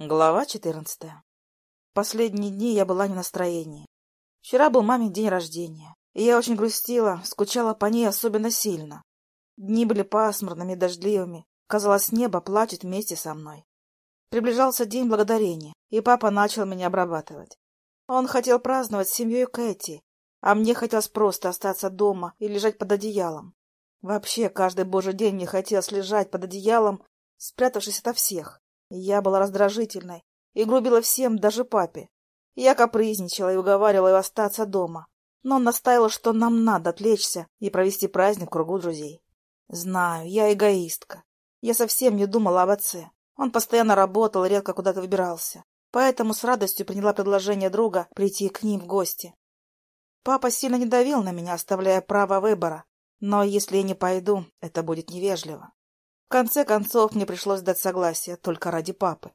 Глава четырнадцатая. Последние дни я была не в настроении. Вчера был мамин день рождения, и я очень грустила, скучала по ней особенно сильно. Дни были пасмурными, дождливыми. Казалось, небо плачет вместе со мной. Приближался День Благодарения, и папа начал меня обрабатывать. Он хотел праздновать с семьей Кэти, а мне хотелось просто остаться дома и лежать под одеялом. Вообще, каждый божий день мне хотелось лежать под одеялом, спрятавшись ото всех. Я была раздражительной и грубила всем, даже папе. Я капризничала и уговаривала его остаться дома. Но он настаивал, что нам надо отвлечься и провести праздник в кругу друзей. Знаю, я эгоистка. Я совсем не думала об отце. Он постоянно работал и редко куда-то выбирался. Поэтому с радостью приняла предложение друга прийти к ним в гости. Папа сильно не давил на меня, оставляя право выбора. Но если я не пойду, это будет невежливо. В конце концов, мне пришлось дать согласие только ради папы.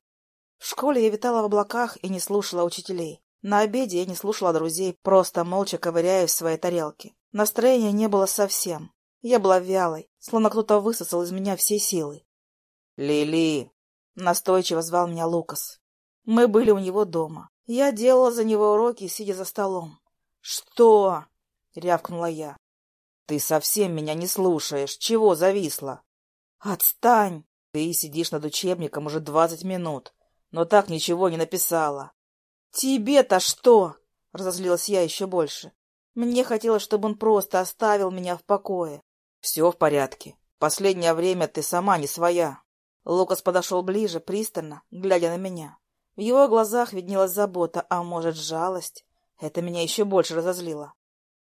В школе я витала в облаках и не слушала учителей. На обеде я не слушала друзей, просто молча ковыряясь в своей тарелке. Настроения не было совсем. Я была вялой, словно кто-то высосал из меня все силы. «Лили!» — настойчиво звал меня Лукас. Мы были у него дома. Я делала за него уроки, сидя за столом. «Что?» — рявкнула я. «Ты совсем меня не слушаешь. Чего зависла?» «Отстань!» Ты сидишь над учебником уже двадцать минут, но так ничего не написала. «Тебе-то что?» — разозлилась я еще больше. Мне хотелось, чтобы он просто оставил меня в покое. «Все в порядке. Последнее время ты сама не своя». Лукас подошел ближе, пристально, глядя на меня. В его глазах виднелась забота, а может, жалость. Это меня еще больше разозлило.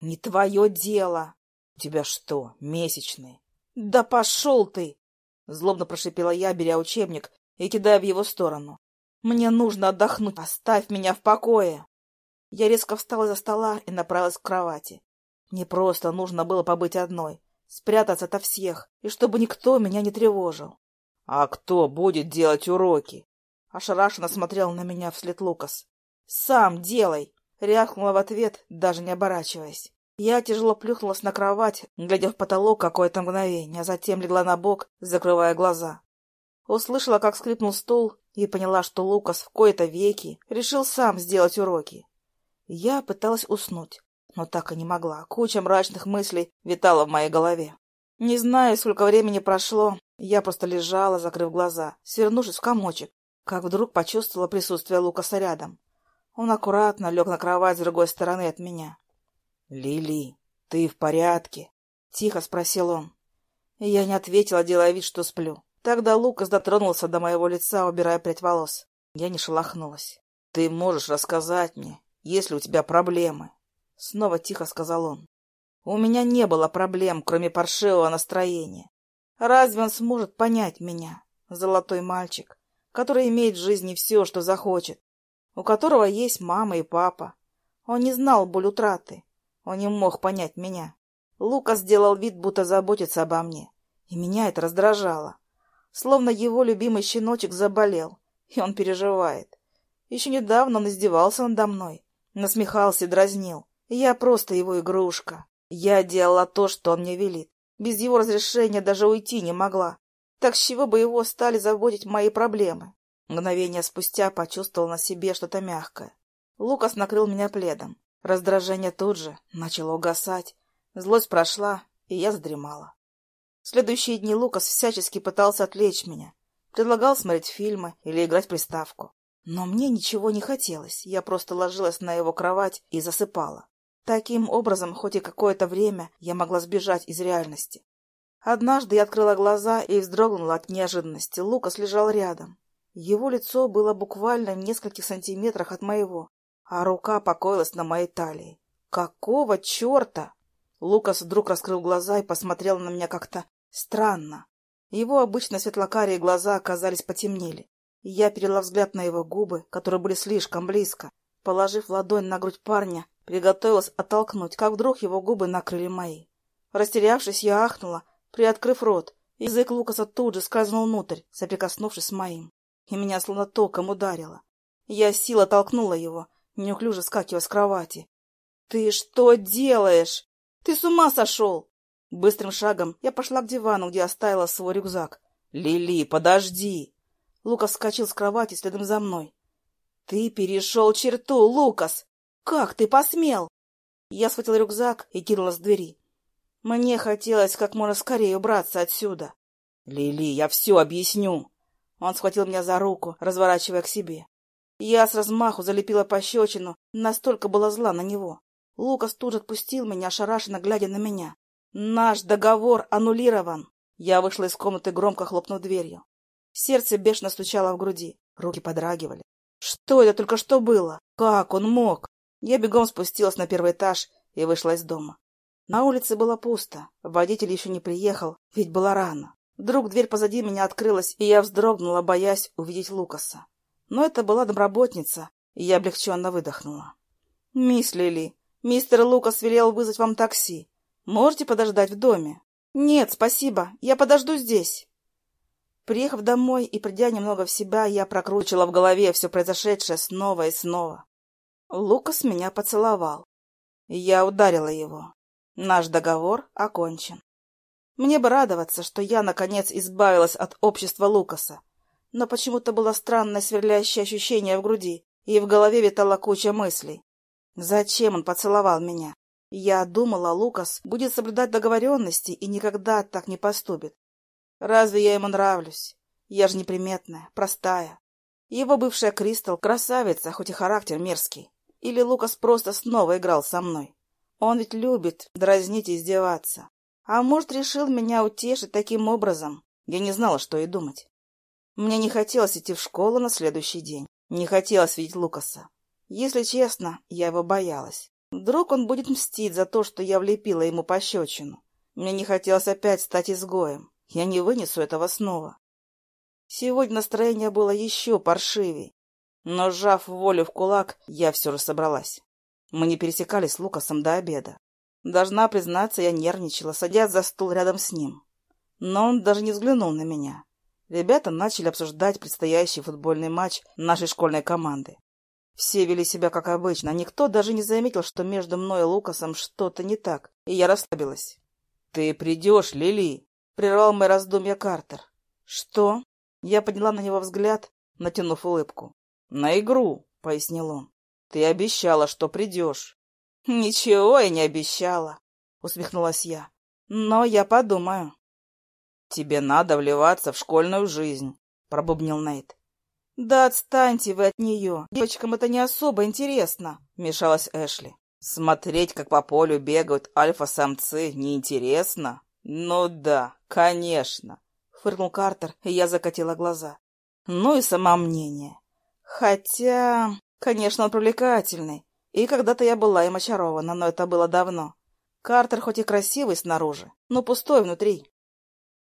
«Не твое дело!» «У тебя что, месячные?» «Да пошел ты!» Злобно прошипела я, беря учебник и кидая в его сторону. «Мне нужно отдохнуть. Оставь меня в покое!» Я резко встала за стола и направилась к кровати. Мне просто нужно было побыть одной, спрятаться ото всех, и чтобы никто меня не тревожил. — А кто будет делать уроки? Ошарашенно смотрел на меня вслед Лукас. — Сам делай! — рявкнула в ответ, даже не оборачиваясь. Я тяжело плюхнулась на кровать, глядя в потолок какое-то мгновение, а затем легла на бок, закрывая глаза. Услышала, как скрипнул стул, и поняла, что Лукас в кои-то веки решил сам сделать уроки. Я пыталась уснуть, но так и не могла. Куча мрачных мыслей витала в моей голове. Не знаю, сколько времени прошло, я просто лежала, закрыв глаза, свернувшись в комочек, как вдруг почувствовала присутствие Лукаса рядом. Он аккуратно лег на кровать с другой стороны от меня. «Лили, ты в порядке?» — тихо спросил он. Я не ответила, делая вид, что сплю. Тогда Лукас дотронулся до моего лица, убирая прядь волос. Я не шелохнулась. «Ты можешь рассказать мне, если у тебя проблемы?» Снова тихо сказал он. «У меня не было проблем, кроме паршивого настроения. Разве он сможет понять меня, золотой мальчик, который имеет в жизни все, что захочет, у которого есть мама и папа? Он не знал боль утраты, он не мог понять меня. Лука сделал вид, будто заботится обо мне. И меня это раздражало. Словно его любимый щеночек заболел, и он переживает. Еще недавно он издевался надо мной, насмехался и дразнил. Я просто его игрушка. Я делала то, что он мне велит. Без его разрешения даже уйти не могла. Так с чего бы его стали заботить мои проблемы? Мгновение спустя почувствовал на себе что-то мягкое. Лукас накрыл меня пледом. Раздражение тут же начало угасать, злость прошла, и я задремала. В следующие дни Лукас всячески пытался отвлечь меня, предлагал смотреть фильмы или играть в приставку. Но мне ничего не хотелось, я просто ложилась на его кровать и засыпала. Таким образом, хоть и какое-то время я могла сбежать из реальности. Однажды я открыла глаза и вздрогнула от неожиданности. Лукас лежал рядом. Его лицо было буквально в нескольких сантиметрах от моего а рука покоилась на моей талии. «Какого черта?» Лукас вдруг раскрыл глаза и посмотрел на меня как-то странно. Его обычно светлокарие глаза оказались потемнели. Я перела взгляд на его губы, которые были слишком близко. Положив ладонь на грудь парня, приготовилась оттолкнуть, как вдруг его губы накрыли мои. Растерявшись, я ахнула, приоткрыв рот. Язык Лукаса тут же скользнул внутрь, соприкоснувшись с моим. И меня словно током ударило. Я сила толкнула его, неуклюже скакивая с кровати. «Ты что делаешь? Ты с ума сошел!» Быстрым шагом я пошла к дивану, где оставила свой рюкзак. «Лили, подожди!» Лукас вскочил с кровати следом за мной. — Ты перешел черту, Лукас! Как ты посмел? Я схватил рюкзак и кинулась к двери. Мне хотелось как можно скорее убраться отсюда. — Лили, я все объясню. Он схватил меня за руку, разворачивая к себе. Я с размаху залепила пощечину, настолько была зла на него. Лукас тут же отпустил меня, ошарашенно глядя на меня. «Наш договор аннулирован!» Я вышла из комнаты, громко хлопнув дверью. Сердце бешено стучало в груди, руки подрагивали. Что это только что было? Как он мог? Я бегом спустилась на первый этаж и вышла из дома. На улице было пусто, водитель еще не приехал, ведь было рано. Вдруг дверь позади меня открылась, и я вздрогнула, боясь увидеть Лукаса. Но это была домработница, и я облегченно выдохнула. — Мисс Лили, мистер Лукас велел вызвать вам такси. Можете подождать в доме? — Нет, спасибо, я подожду здесь. Приехав домой и придя немного в себя, я прокручивала в голове все произошедшее снова и снова. Лукас меня поцеловал. Я ударила его. Наш договор окончен. Мне бы радоваться, что я, наконец, избавилась от общества Лукаса. Но почему-то было странное сверлящее ощущение в груди, и в голове витала куча мыслей. Зачем он поцеловал меня? Я думала, Лукас будет соблюдать договоренности и никогда так не поступит. Разве я ему нравлюсь? Я же неприметная, простая. Его бывшая Кристал — красавица, хоть и характер мерзкий. Или Лукас просто снова играл со мной. Он ведь любит дразнить и издеваться. А может, решил меня утешить таким образом? Я не знала, что и думать. Мне не хотелось идти в школу на следующий день. Не хотелось видеть Лукаса. Если честно, я его боялась. Вдруг он будет мстить за то, что я влепила ему пощечину. Мне не хотелось опять стать изгоем. Я не вынесу этого снова. Сегодня настроение было еще паршивей. Но, сжав волю в кулак, я все же собралась. Мы не пересекались с Лукасом до обеда. Должна признаться, я нервничала, садясь за стул рядом с ним. Но он даже не взглянул на меня. Ребята начали обсуждать предстоящий футбольный матч нашей школьной команды. Все вели себя как обычно, никто даже не заметил, что между мной и Лукасом что-то не так, и я расслабилась. — Ты придешь, Лили? — прервал мой раздумья Картер. — Что? Я подняла на него взгляд, натянув улыбку. — На игру, — пояснил он. — Ты обещала, что придешь. — Ничего я не обещала, — усмехнулась я. — Но я подумаю. — Тебе надо вливаться в школьную жизнь, — пробубнил Нейт. — Да отстаньте вы от нее. Девочкам это не особо интересно, — вмешалась Эшли. — Смотреть, как по полю бегают альфа-самцы, неинтересно? Ну да, конечно, — фыркнул Картер, и я закатила глаза. Ну и самомнение. Хотя, конечно, он привлекательный. И когда-то я была им очарована, но это было давно. Картер хоть и красивый снаружи, но пустой внутри.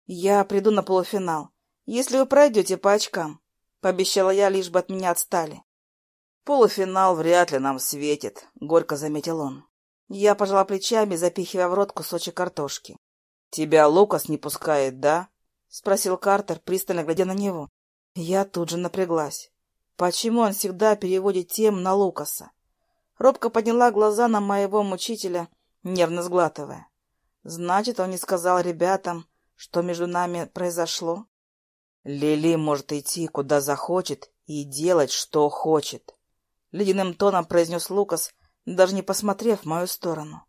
Я приду на полуфинал, если вы пройдете по очкам, — пообещала я, лишь бы от меня отстали. Полуфинал вряд ли нам светит, — горько заметил он. Я пожала плечами, запихивая в рот кусочек картошки. — Тебя Лукас не пускает, да? — спросил Картер, пристально глядя на него. Я тут же напряглась. Почему он всегда переводит тему на Лукаса? Робко подняла глаза на моего мучителя, нервно сглатывая. Значит, он не сказал ребятам, что между нами произошло? Лили может идти, куда захочет, и делать, что хочет. Ледяным тоном произнес Лукас, даже не посмотрев в мою сторону.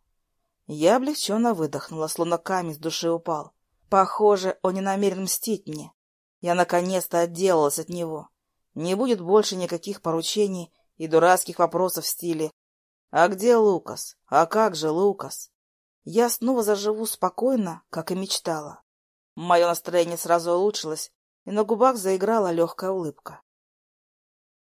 Я облегченно выдохнула, словно камень с души упал. Похоже, он не намерен мстить мне. Я наконец-то отделалась от него. Не будет больше никаких поручений и дурацких вопросов в стиле «А где Лукас? А как же Лукас?» Я снова заживу спокойно, как и мечтала. Мое настроение сразу улучшилось, и на губах заиграла легкая улыбка.